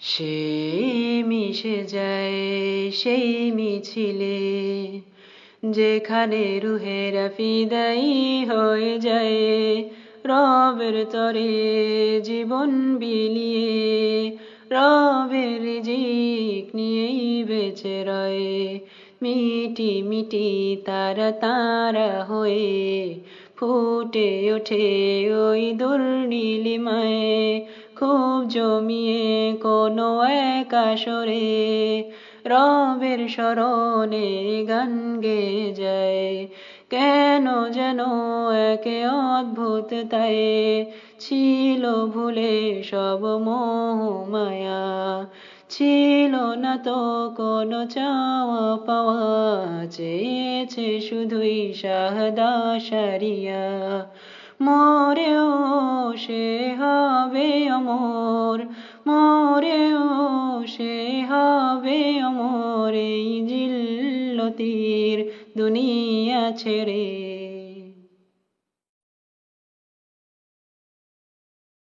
সে মিশে যায়, সেই মিছিলে। যেখানে রুহেরা ফিদাই হয়ে যায়, রবের তরে জীবন বিলিয়ে, রবের জিক নিয়েই বেঁচে রয়ে। মিটি মিটি তারা তারা হয়ে, ফুটে ওঠে ওই দুর্নীলিমায়। খুব জমিয়ে কোনো এক আসরে রবের স্মরণে গান গে যায় কেন যেন একে অদ্ভুত তাই ছিল ভুলে সব মোহ মায়া। ছিল না তো কোনো চাওয়া পাওয়া, চেয়েছে শুধুই শাহদা সারিয়া। মরেও সে হবে অমর মরেও সে হবে অমর। এই জিল্লতির দুনিয়া ছেড়ে